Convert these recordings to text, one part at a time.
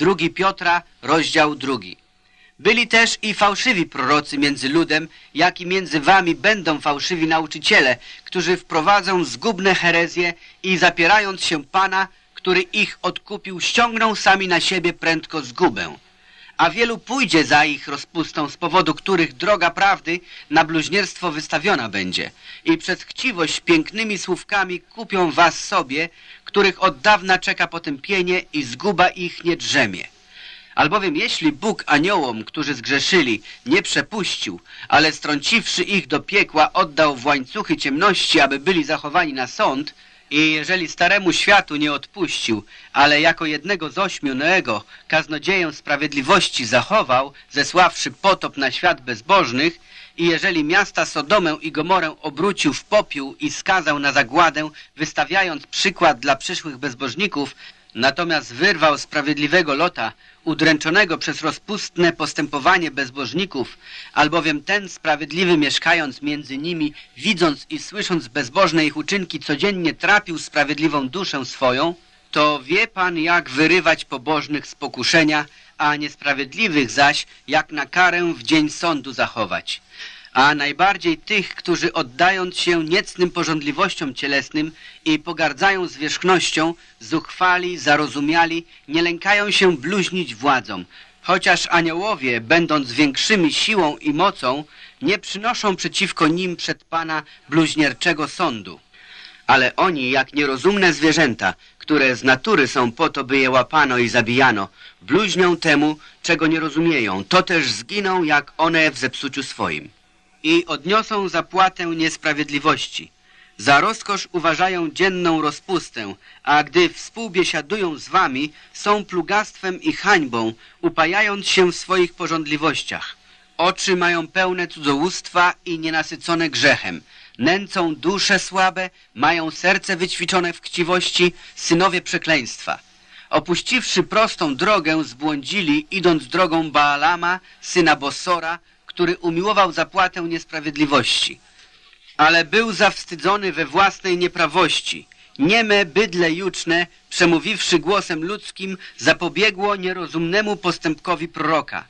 Drugi Piotra, rozdział drugi. Byli też i fałszywi prorocy między ludem, jak i między wami będą fałszywi nauczyciele, którzy wprowadzą zgubne herezje i zapierając się Pana, który ich odkupił, ściągną sami na siebie prędko zgubę. A wielu pójdzie za ich rozpustą, z powodu których droga prawdy na bluźnierstwo wystawiona będzie i przez chciwość pięknymi słówkami kupią was sobie, których od dawna czeka potępienie i zguba ich nie drzemie. Albowiem jeśli Bóg aniołom, którzy zgrzeszyli, nie przepuścił, ale strąciwszy ich do piekła, oddał w łańcuchy ciemności, aby byli zachowani na sąd, i jeżeli staremu światu nie odpuścił, ale jako jednego z ośmiu Noego kaznodzieję sprawiedliwości zachował, zesławszy potop na świat bezbożnych, i jeżeli miasta Sodomę i Gomorę obrócił w popiół i skazał na zagładę, wystawiając przykład dla przyszłych bezbożników, natomiast wyrwał sprawiedliwego Lota, udręczonego przez rozpustne postępowanie bezbożników, albowiem ten sprawiedliwy mieszkając między nimi, widząc i słysząc bezbożne ich uczynki, codziennie trapił sprawiedliwą duszę swoją, to wie Pan, jak wyrywać pobożnych z pokuszenia, a niesprawiedliwych zaś, jak na karę w dzień sądu zachować a najbardziej tych, którzy oddając się niecnym porządliwościom cielesnym i pogardzają zwierzchnością, zuchwali, zarozumiali, nie lękają się bluźnić władzom, chociaż aniołowie, będąc większymi siłą i mocą, nie przynoszą przeciwko nim przed Pana bluźnierczego sądu. Ale oni, jak nierozumne zwierzęta, które z natury są po to, by je łapano i zabijano, bluźnią temu, czego nie rozumieją, to też zginą, jak one w zepsuciu swoim i odniosą zapłatę niesprawiedliwości. Za rozkosz uważają dzienną rozpustę, a gdy współbiesiadują z wami, są plugastwem i hańbą, upajając się w swoich porządliwościach. Oczy mają pełne cudzołóstwa i nienasycone grzechem. Nęcą dusze słabe, mają serce wyćwiczone w chciwości, synowie przekleństwa. Opuściwszy prostą drogę, zbłądzili, idąc drogą Baalama, syna Bosora, który umiłował zapłatę niesprawiedliwości, ale był zawstydzony we własnej nieprawości. Nieme bydle juczne, przemówiwszy głosem ludzkim, zapobiegło nierozumnemu postępkowi proroka.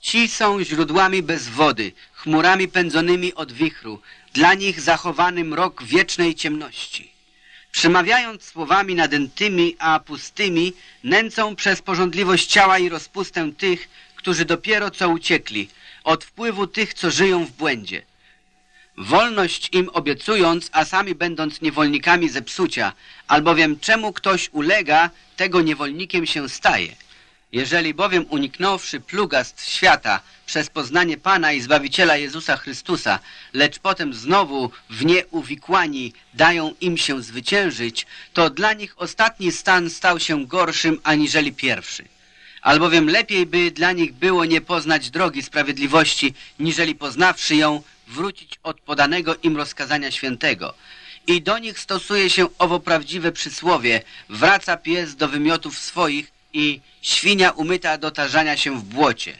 Ci są źródłami bez wody, chmurami pędzonymi od wichru, dla nich zachowany mrok wiecznej ciemności. Przemawiając słowami nadętymi, a pustymi, nęcą przez porządliwość ciała i rozpustę tych, którzy dopiero co uciekli, od wpływu tych, co żyją w błędzie. Wolność im obiecując, a sami będąc niewolnikami zepsucia, albowiem czemu ktoś ulega, tego niewolnikiem się staje. Jeżeli bowiem uniknąwszy plugast świata przez poznanie Pana i Zbawiciela Jezusa Chrystusa, lecz potem znowu w nie uwikłani dają im się zwyciężyć, to dla nich ostatni stan stał się gorszym aniżeli pierwszy albowiem lepiej by dla nich było nie poznać drogi sprawiedliwości, niżeli poznawszy ją, wrócić od podanego im rozkazania świętego. I do nich stosuje się owo prawdziwe przysłowie, wraca pies do wymiotów swoich i świnia umyta do tarzania się w błocie.